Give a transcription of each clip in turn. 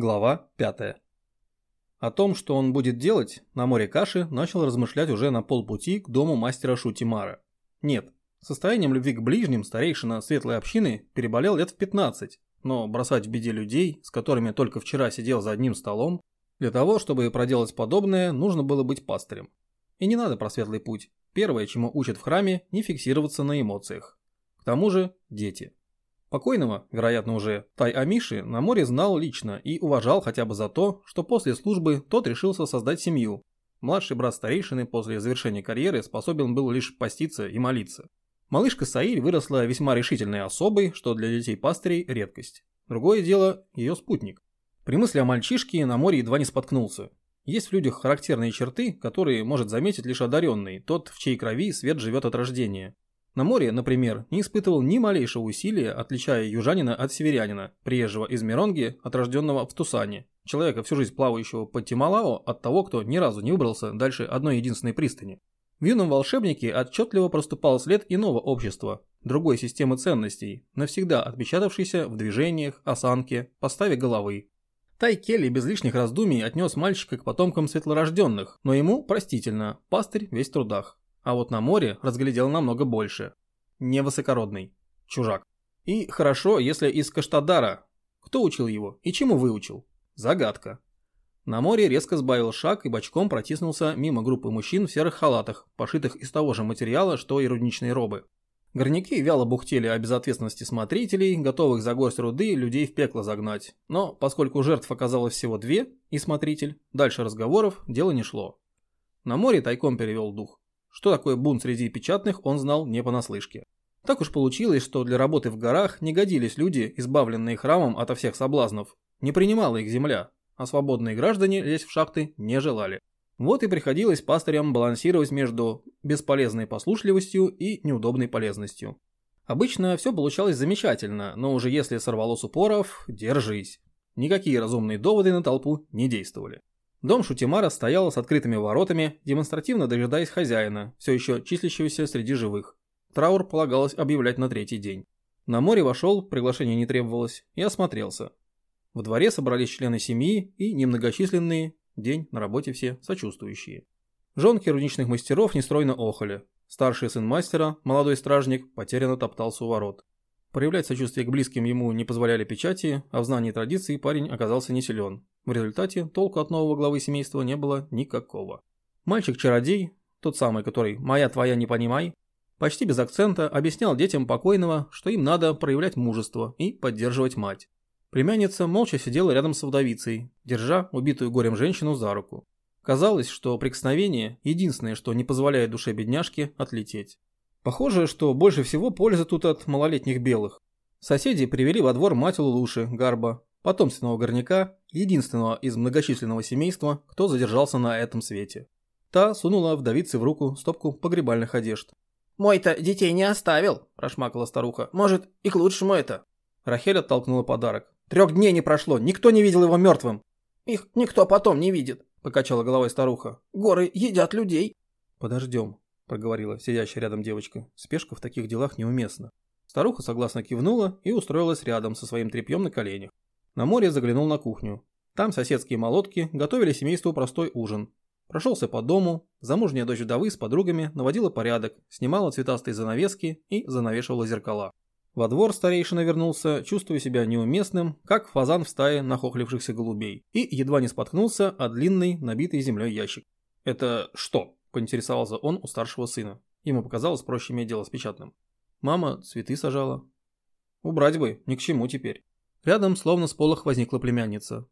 Глава 5. О том, что он будет делать, на море каши начал размышлять уже на полпути к дому мастера Шутимара. Нет, состоянием любви к ближним старейшина светлой общины переболел лет в 15, но бросать в беде людей, с которыми только вчера сидел за одним столом, для того, чтобы проделать подобное, нужно было быть пастырем. И не надо про светлый путь. Первое, чему учат в храме, не фиксироваться на эмоциях. К тому же дети. Покойного, вероятно уже, Тай Амиши на море знал лично и уважал хотя бы за то, что после службы тот решился создать семью. Младший брат старейшины после завершения карьеры способен был лишь поститься и молиться. Малышка Саиль выросла весьма решительной особой, что для детей пастырей редкость. Другое дело – ее спутник. При мысли о мальчишке на море едва не споткнулся. Есть в людях характерные черты, которые может заметить лишь одаренный, тот, в чьей крови свет живет от рождения. На море, например, не испытывал ни малейшего усилия, отличая южанина от северянина, приезжего из Миронги, от рожденного в Тусане, человека всю жизнь плавающего под Тималао, от того, кто ни разу не выбрался дальше одной единственной пристани. В юном волшебнике отчетливо проступал след иного общества, другой системы ценностей, навсегда отпечатавшейся в движениях, осанке, поставе головы. Тай Келли без лишних раздумий отнес мальчика к потомкам светлорожденных, но ему простительно, пастырь весь в трудах. А вот на море разглядел намного больше. Невысокородный. Чужак. И хорошо, если из Каштадара. Кто учил его и чему выучил? Загадка. На море резко сбавил шаг и бочком протиснулся мимо группы мужчин в серых халатах, пошитых из того же материала, что и рудничные робы. Горняки вяло бухтели о безответственности смотрителей, готовых за горсть руды людей в пекло загнать. Но поскольку жертв оказалось всего две и смотритель, дальше разговоров дело не шло. На море тайком перевел дух. Что такое бунт среди печатных, он знал не понаслышке. Так уж получилось, что для работы в горах не годились люди, избавленные храмом ото всех соблазнов. Не принимала их земля, а свободные граждане лезть в шахты не желали. Вот и приходилось пастырям балансировать между бесполезной послушливостью и неудобной полезностью. Обычно все получалось замечательно, но уже если сорвало с упоров, держись. Никакие разумные доводы на толпу не действовали. Дом Шутимара стоял с открытыми воротами, демонстративно дожидаясь хозяина, все еще числящегося среди живых. Траур полагалось объявлять на третий день. На море вошел, приглашение не требовалось, и осмотрелся. В дворе собрались члены семьи и немногочисленные, день на работе все, сочувствующие. Жонки рудничных мастеров нестройно охали. Старший сын мастера, молодой стражник, потерянно топтался у ворот. Проявлять сочувствие к близким ему не позволяли печати, а в знании традиций парень оказался не силен. В результате толку от нового главы семейства не было никакого. Мальчик-чародей, тот самый, который «моя твоя не понимай», почти без акцента объяснял детям покойного, что им надо проявлять мужество и поддерживать мать. Племянница молча сидела рядом с вдовицей, держа убитую горем женщину за руку. Казалось, что прикосновение – единственное, что не позволяет душе бедняжки отлететь. Похоже, что больше всего пользы тут от малолетних белых. Соседи привели во двор мать Лулуши, Гарба, потомственного горняка, единственного из многочисленного семейства, кто задержался на этом свете. Та сунула вдовице в руку стопку погребальных одежд. «Мой-то детей не оставил», – прошмакала старуха. «Может, и к лучшему это». Рахель оттолкнула подарок. «Трех дней не прошло, никто не видел его мертвым». «Их никто потом не видит», – покачала головой старуха. «Горы едят людей». «Подождем», – проговорила сидящая рядом девочка. Спешка в таких делах неуместна. Старуха согласно кивнула и устроилась рядом со своим тряпьем на коленях. На море заглянул на кухню. Там соседские молотки готовили семейству простой ужин. Прошелся по дому, замужняя дочь вдовы с подругами наводила порядок, снимала цветастые занавески и занавешивала зеркала. Во двор старейшина вернулся, чувствуя себя неуместным, как фазан в стае нахохлившихся голубей, и едва не споткнулся о длинный, набитый землей ящик. «Это что?» – поинтересовался он у старшего сына. Ему показалось проще иметь дело с печатным. Мама цветы сажала. Убрать бы, ни к чему теперь. Рядом словно с полох возникла племянница.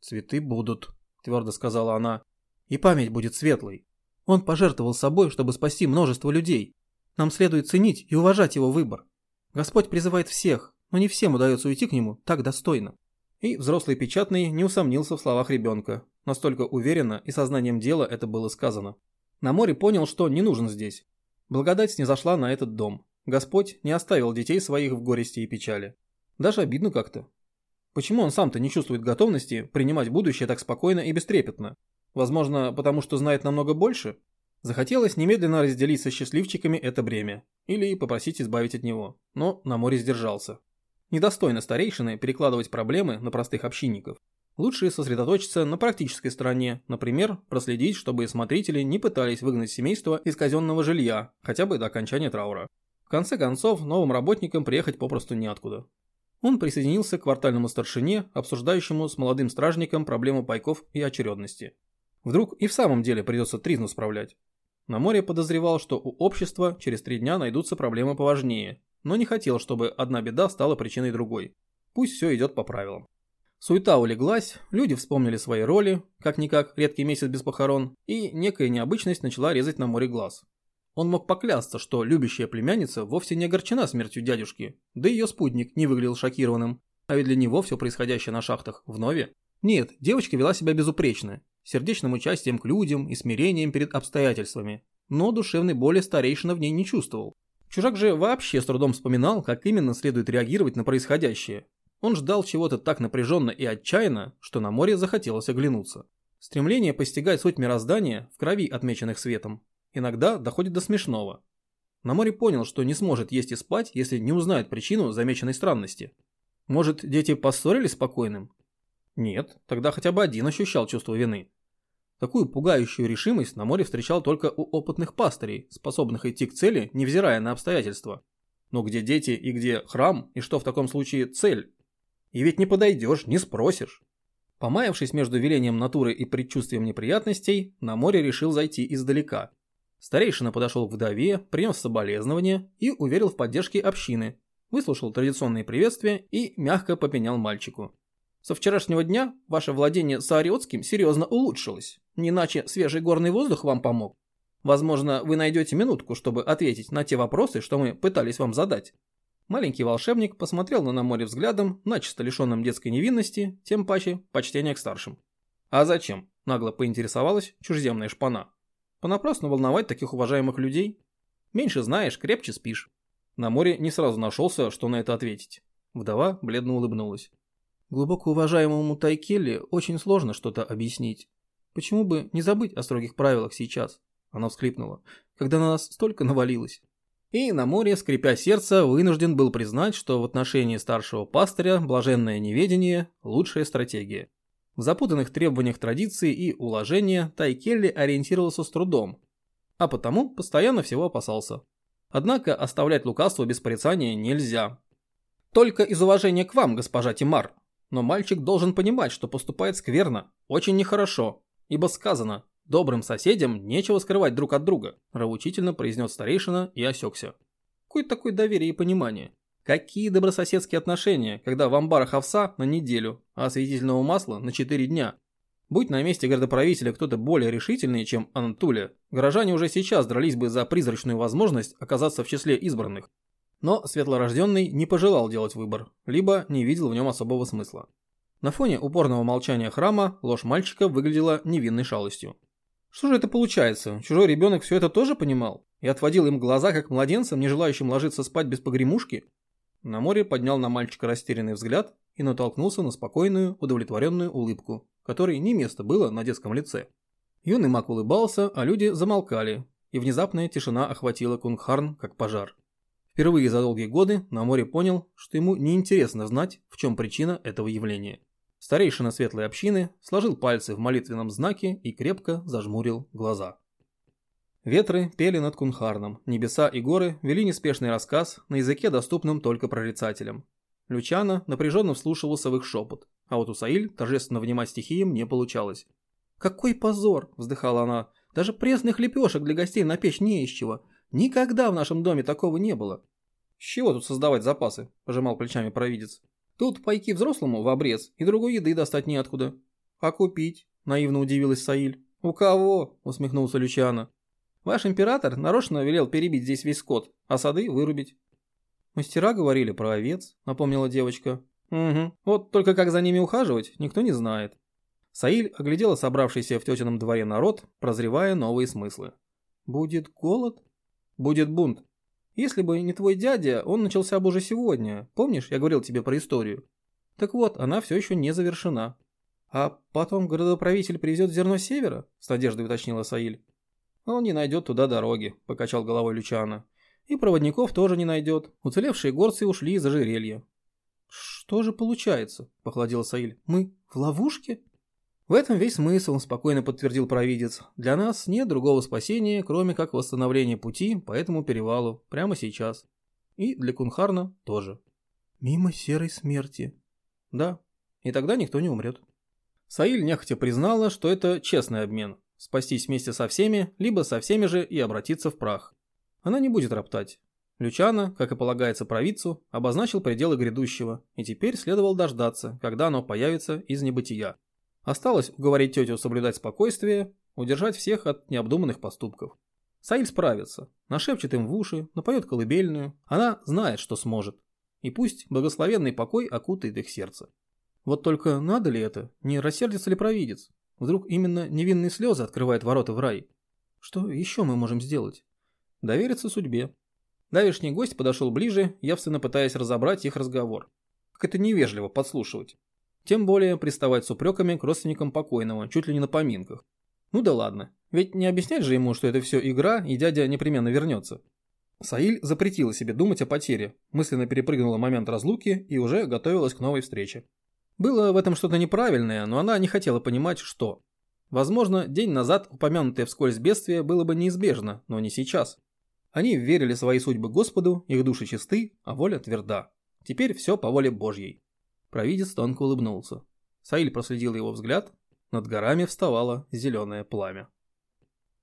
«Цветы будут», – твердо сказала она. «И память будет светлой. Он пожертвовал собой, чтобы спасти множество людей. Нам следует ценить и уважать его выбор. Господь призывает всех, но не всем удается уйти к нему так достойно». И взрослый печатный не усомнился в словах ребенка. Настолько уверенно и сознанием дела это было сказано. На море понял, что не нужен здесь. Благодать снизошла на этот дом. Господь не оставил детей своих в горести и печали. Даже обидно как-то. Почему он сам-то не чувствует готовности принимать будущее так спокойно и бестрепетно? Возможно, потому что знает намного больше? Захотелось немедленно разделить со счастливчиками это бремя. Или попросить избавить от него. Но на море сдержался. Недостойно старейшины перекладывать проблемы на простых общинников. Лучше сосредоточиться на практической стороне, например, проследить, чтобы смотрители не пытались выгнать семейство из казенного жилья, хотя бы до окончания траура. В конце концов, новым работникам приехать попросту неоткуда. Он присоединился к квартальному старшине, обсуждающему с молодым стражником проблему пайков и очередности. Вдруг и в самом деле придется тризну справлять. На море подозревал, что у общества через три дня найдутся проблемы поважнее, но не хотел, чтобы одна беда стала причиной другой. Пусть все идет по правилам. Суета улеглась, люди вспомнили свои роли, как-никак редкий месяц без похорон, и некая необычность начала резать на море глаз. Он мог поклясться, что любящая племянница вовсе не огорчена смертью дядюшки, да ее спутник не выглядел шокированным, а ведь для него все происходящее на шахтах вновь. Нет, девочка вела себя безупречно, сердечным участием к людям и смирением перед обстоятельствами, но душевной боли старейшина в ней не чувствовал. Чужак же вообще с трудом вспоминал, как именно следует реагировать на происходящее. Он ждал чего-то так напряженно и отчаянно, что на море захотелось оглянуться. Стремление постигать суть мироздания в крови, отмеченных светом, иногда доходит до смешного. На море понял, что не сможет есть и спать, если не узнает причину замеченной странности. Может, дети поссорились с покойным? Нет, тогда хотя бы один ощущал чувство вины. Такую пугающую решимость на море встречал только у опытных пастырей, способных идти к цели, невзирая на обстоятельства. Но где дети и где храм, и что в таком случае цель? И ведь не подойдешь, не спросишь. Помаявшись между велением натуры и предчувствием неприятностей, на море решил зайти издалека. Старейшина подошел к вдове, принес соболезнования и уверил в поддержке общины, выслушал традиционные приветствия и мягко попенял мальчику. Со вчерашнего дня ваше владение Саариотским серьезно улучшилось. Не иначе свежий горный воздух вам помог. Возможно, вы найдете минутку, чтобы ответить на те вопросы, что мы пытались вам задать. Маленький волшебник посмотрел на море взглядом, начисто лишенным детской невинности, тем паче почтения к старшим. А зачем? Нагло поинтересовалась чужеземная шпана. Понапрасну волновать таких уважаемых людей? Меньше знаешь, крепче спишь. На море не сразу нашелся, что на это ответить. Вдова бледно улыбнулась. Глубоко уважаемому Тайкелли очень сложно что-то объяснить. Почему бы не забыть о строгих правилах сейчас? Она всхлипнула. Когда на нас столько навалилось. И на море, скрипя сердце, вынужден был признать, что в отношении старшего пастыря блаженное неведение – лучшая стратегия. В запутанных требованиях традиции и уложения Тайкелли ориентировался с трудом, а потому постоянно всего опасался. Однако оставлять лукавство без порицания нельзя. Только из уважения к вам, госпожа Тимар, но мальчик должен понимать, что поступает скверно, очень нехорошо, ибо сказано «добрым соседям нечего скрывать друг от друга», нравоучительно произнес старейшина и осекся. Какое такое доверие и понимание? Какие добрососедские отношения, когда в амбарах овса на неделю, а осветительного масла на 4 дня? Будь на месте городоправителя кто-то более решительный, чем Анатулия, горожане уже сейчас дрались бы за призрачную возможность оказаться в числе избранных. Но светлорожденный не пожелал делать выбор, либо не видел в нем особого смысла. На фоне упорного молчания храма ложь мальчика выглядела невинной шалостью. Что же это получается? Чужой ребенок все это тоже понимал? И отводил им глаза, как младенцам, не желающим ложиться спать без погремушки? На море поднял на мальчика растерянный взгляд и натолкнулся на спокойную, удовлетворенную улыбку, которой не место было на детском лице. Юный маг улыбался, а люди замолкали, и внезапная тишина охватила Кунгхарн как пожар. Впервые за долгие годы на море понял, что ему неинтересно знать, в чем причина этого явления. Старейшина светлой общины сложил пальцы в молитвенном знаке и крепко зажмурил глаза. Ветры пели над Кунхарном, небеса и горы вели неспешный рассказ на языке, доступном только прорицателям. Лючана напряженно вслушивался в их шепот, а вот у Саиль торжественно внимать стихиям не получалось. «Какой позор!» – вздыхала она. «Даже пресных лепешек для гостей на печь не из чего. Никогда в нашем доме такого не было. С чего тут создавать запасы? Пожимал плечами провидец. Тут пайки взрослому в обрез и другой еды достать неоткуда. А купить? Наивно удивилась Саиль. У кого? Усмехнулся Лючана. Ваш император нарочно велел перебить здесь весь скот, а сады вырубить. Мастера говорили про овец, напомнила девочка. Угу. Вот только как за ними ухаживать, никто не знает. Саиль оглядела собравшийся в тетином дворе народ, прозревая новые смыслы. Будет голод? Будет бунт. Если бы не твой дядя, он начался бы уже сегодня. Помнишь, я говорил тебе про историю? Так вот, она все еще не завершена. А потом городоправитель привезет зерно севера? С надеждой уточнила Саиль. Он не найдет туда дороги, покачал головой Лючана. И проводников тоже не найдет. Уцелевшие горцы ушли из ожерелья. Что же получается? Похолодел Саиль. Мы в ловушке? В этом весь смысл, спокойно подтвердил провидец. Для нас нет другого спасения, кроме как восстановления пути по этому перевалу, прямо сейчас. И для Кунхарна тоже. Мимо серой смерти. Да, и тогда никто не умрет. Саиль нехотя признала, что это честный обмен. Спастись вместе со всеми, либо со всеми же и обратиться в прах. Она не будет роптать. Лючана, как и полагается провидцу, обозначил пределы грядущего, и теперь следовало дождаться, когда оно появится из небытия. Осталось уговорить тетю соблюдать спокойствие, удержать всех от необдуманных поступков. Саиль справится, нашепчет им в уши, напоет колыбельную. Она знает, что сможет. И пусть благословенный покой окутает их сердце. Вот только надо ли это? Не рассердится ли провидец? Вдруг именно невинные слезы открывают ворота в рай? Что еще мы можем сделать? Довериться судьбе. Давишний гость подошел ближе, явственно пытаясь разобрать их разговор. Как это невежливо подслушивать. Тем более приставать с упреками к родственникам покойного, чуть ли не на поминках. Ну да ладно, ведь не объяснять же ему, что это все игра и дядя непременно вернется. Саиль запретила себе думать о потере, мысленно перепрыгнула момент разлуки и уже готовилась к новой встрече. Было в этом что-то неправильное, но она не хотела понимать, что. Возможно, день назад упомянутое вскользь бедствие было бы неизбежно, но не сейчас. Они верили свои судьбы Господу, их души чисты, а воля тверда. Теперь все по воле Божьей. Провидец тонко улыбнулся. Саиль проследил его взгляд. Над горами вставало зеленое пламя.